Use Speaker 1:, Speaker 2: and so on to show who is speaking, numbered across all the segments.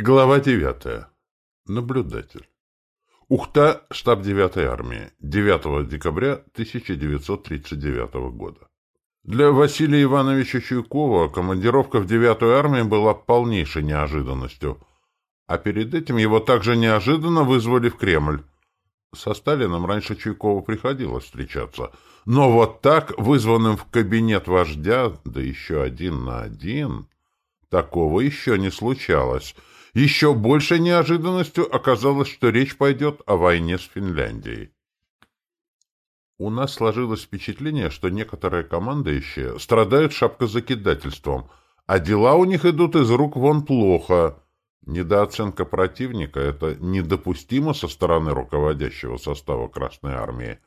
Speaker 1: Глава 9. Наблюдатель. Ухта, штаб 9-й армии. 9 декабря 1939 года. Для Василия Ивановича Чуйкова командировка в 9-ю армию была полнейшей неожиданностью, а перед этим его также неожиданно вызвали в Кремль. Со Сталином раньше Чуйкову приходилось встречаться, но вот так, вызванным в кабинет вождя, да еще один на один, такого еще не случалось — еще большей неожиданностью оказалось, что речь пойдет о войне с Финляндией. У нас сложилось впечатление, что некоторые командующие страдают шапкозакидательством, а дела у них идут из рук вон плохо. Недооценка противника — это недопустимо со стороны руководящего состава Красной Армии.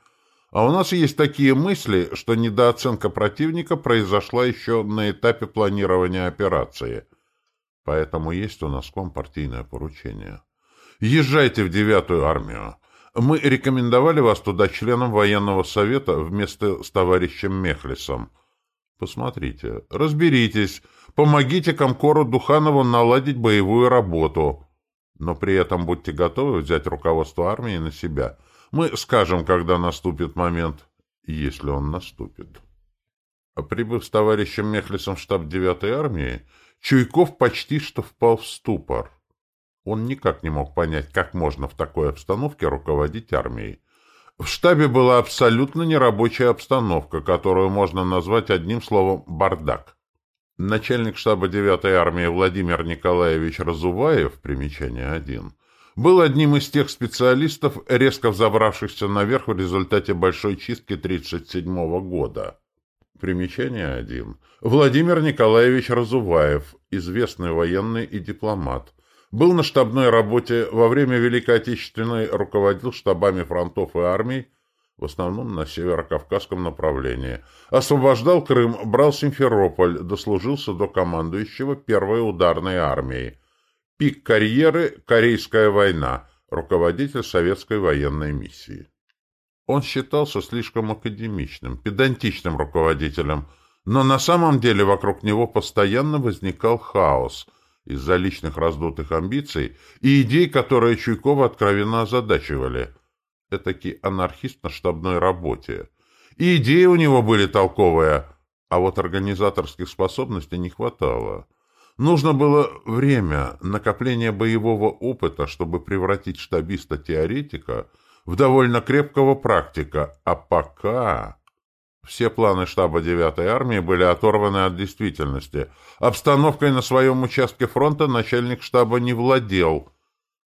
Speaker 1: А у нас есть такие мысли, что недооценка противника произошла еще на этапе планирования операции — Поэтому есть у нас компартийное поручение. Езжайте в девятую армию. Мы рекомендовали вас туда членом военного совета вместе с товарищем Мехлисом. Посмотрите, разберитесь, помогите Комкору Духанову наладить боевую работу. Но при этом будьте готовы взять руководство армии на себя. Мы скажем, когда наступит момент, если он наступит. Прибыв с товарищем Мехлисом в штаб девятой армии, Чуйков почти что впал в ступор. Он никак не мог понять, как можно в такой обстановке руководить армией. В штабе была абсолютно нерабочая обстановка, которую можно назвать одним словом «бардак». Начальник штаба 9-й армии Владимир Николаевич Разуваев, примечание 1, был одним из тех специалистов, резко взобравшихся наверх в результате большой чистки 1937 года. Примечание 1. Владимир Николаевич Разуваев, известный военный и дипломат. Был на штабной работе, во время Великой Отечественной руководил штабами фронтов и армий, в основном на северо-кавказском направлении. Освобождал Крым, брал Симферополь, дослужился до командующего первой ударной армией. Пик карьеры – Корейская война, руководитель советской военной миссии. Он считался слишком академичным, педантичным руководителем, но на самом деле вокруг него постоянно возникал хаос из-за личных раздутых амбиций и идей, которые Чуйкова откровенно озадачивали. Этакий анархист на штабной работе. И идеи у него были толковые, а вот организаторских способностей не хватало. Нужно было время, накопление боевого опыта, чтобы превратить штабиста-теоретика – в довольно крепкого практика, а пока... Все планы штаба 9-й армии были оторваны от действительности. Обстановкой на своем участке фронта начальник штаба не владел.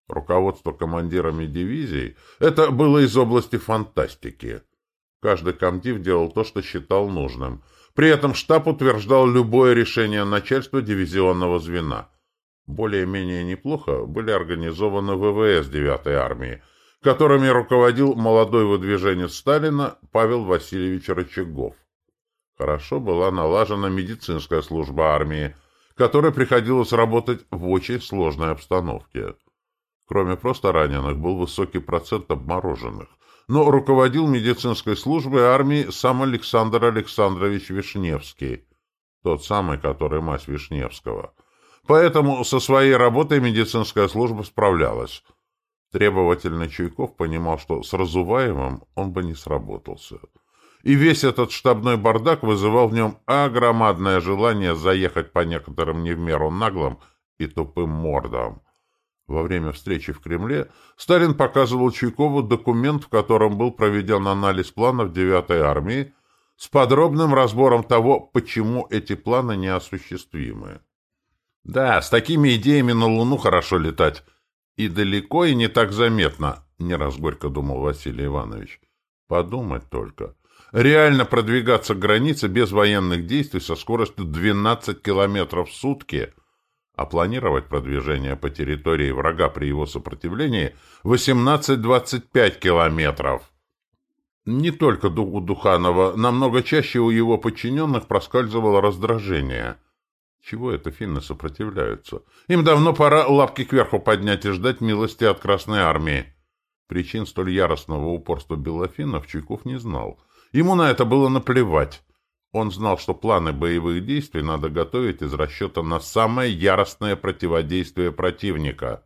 Speaker 1: Руководство командирами дивизий — это было из области фантастики. Каждый комдив делал то, что считал нужным. При этом штаб утверждал любое решение начальства дивизионного звена. Более-менее неплохо были организованы ВВС 9-й армии — которыми руководил молодой выдвиженец Сталина Павел Васильевич Рычагов. Хорошо была налажена медицинская служба армии, которой приходилось работать в очень сложной обстановке. Кроме просто раненых, был высокий процент обмороженных. Но руководил медицинской службой армии сам Александр Александрович Вишневский, тот самый, который мать Вишневского. Поэтому со своей работой медицинская служба справлялась – Требовательный Чуйков понимал, что с Разуваевым он бы не сработался. И весь этот штабной бардак вызывал в нем огромадное желание заехать по некоторым не в меру наглым и тупым мордам. Во время встречи в Кремле Сталин показывал Чуйкову документ, в котором был проведен анализ планов 9-й армии с подробным разбором того, почему эти планы неосуществимы. Да, с такими идеями на Луну хорошо летать, и далеко, и не так заметно, не раз горько думал Василий Иванович. Подумать только. Реально продвигаться к границе без военных действий со скоростью 12 километров в сутки, а планировать продвижение по территории врага при его сопротивлении 18-25 километров. Не только у Духанова, намного чаще у его подчиненных проскальзывало раздражение – чего это финны сопротивляются? Им давно пора лапки кверху поднять и ждать милости от Красной Армии. Причин столь яростного упорства белофинов Чуйков не знал. Ему на это было наплевать. Он знал, что планы боевых действий надо готовить из расчета на самое яростное противодействие противника.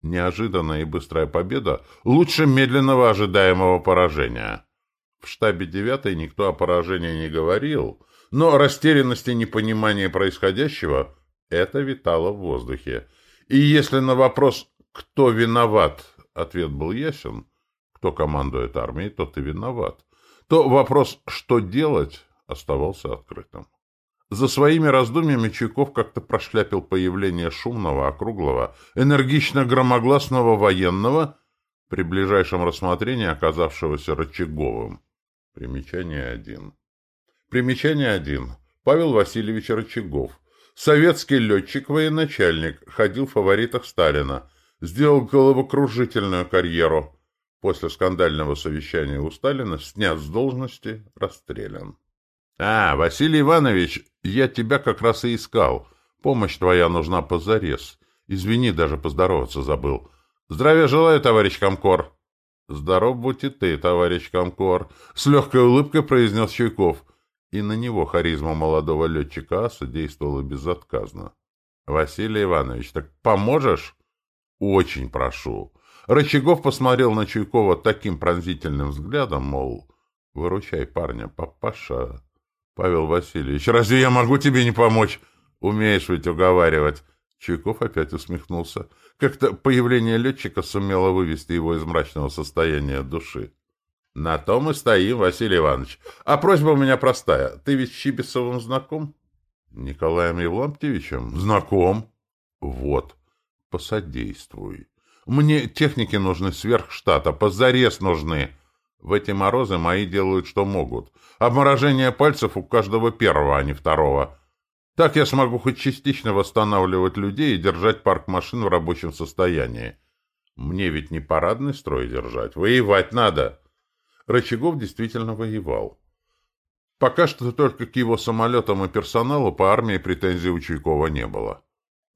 Speaker 1: Неожиданная и быстрая победа лучше медленного ожидаемого поражения. В штабе 9 никто о поражении не говорил, но растерянность и непонимание происходящего — это витало в воздухе. И если на вопрос «кто виноват?» ответ был ясен, кто командует армией, тот и виноват, то вопрос «что делать?» оставался открытым. За своими раздумьями Чуйков как-то прошляпил появление шумного, округлого, энергично-громогласного военного, при ближайшем рассмотрении оказавшегося Рычаговым. Примечание один. Примечание один. Павел Васильевич Рычагов. Советский летчик-военачальник, ходил в фаворитах Сталина, сделал головокружительную карьеру. После скандального совещания у Сталина снят с должности, расстрелян. «А, Василий Иванович, я тебя как раз и искал. Помощь твоя нужна позарез. Извини, даже поздороваться забыл. Здравия желаю, товарищ Комкор!» «Здоров будь и ты, товарищ Комкор!» — с легкой улыбкой произнес Чуйков. И на него харизма молодого летчика аса действовала безотказно. «Василий Иванович, так поможешь?» «Очень прошу». Рычагов посмотрел на Чуйкова таким пронзительным взглядом, мол, «Выручай парня, папаша». Павел Васильевич, разве я могу тебе не помочь? Умеешь ведь уговаривать. Чуйков опять усмехнулся. Как-то появление летчика сумело вывести его из мрачного состояния души. На том и стоим, Василий Иванович. А просьба у меня простая. Ты ведь с Чибисовым знаком? Николаем Евлампьевичем? Знаком. Вот. Посодействуй. Мне техники нужны сверх штата, позарез нужны. В эти морозы мои делают, что могут. Обморожение пальцев у каждого первого, а не второго. Так я смогу хоть частично восстанавливать людей и держать парк машин в рабочем состоянии. Мне ведь не парадный строй держать. Воевать надо. Рычагов действительно воевал. Пока что только к его самолетам и персоналу по армии претензий у Чуйкова не было.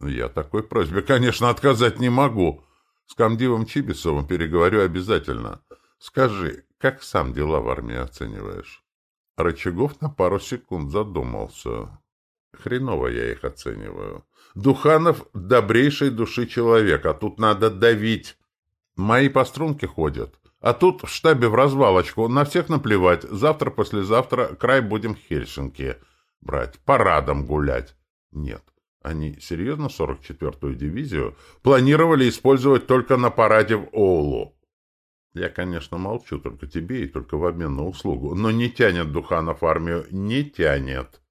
Speaker 1: Я такой просьбе, конечно, отказать не могу. С комдивом Чибисовым переговорю обязательно. Скажи, как сам дела в армии оцениваешь? Рычагов на пару секунд задумался. Хреново я их оцениваю. Духанов — добрейшей души человек, а тут надо давить. Мои по струнке ходят. А тут в штабе в развалочку. На всех наплевать. Завтра-послезавтра край будем Хельсинки брать. Парадом гулять. Нет. Они серьезно 44-ю дивизию планировали использовать только на параде в Оулу. Я, конечно, молчу только тебе и только в обмен на услугу, но не тянет Духанов армию, не тянет.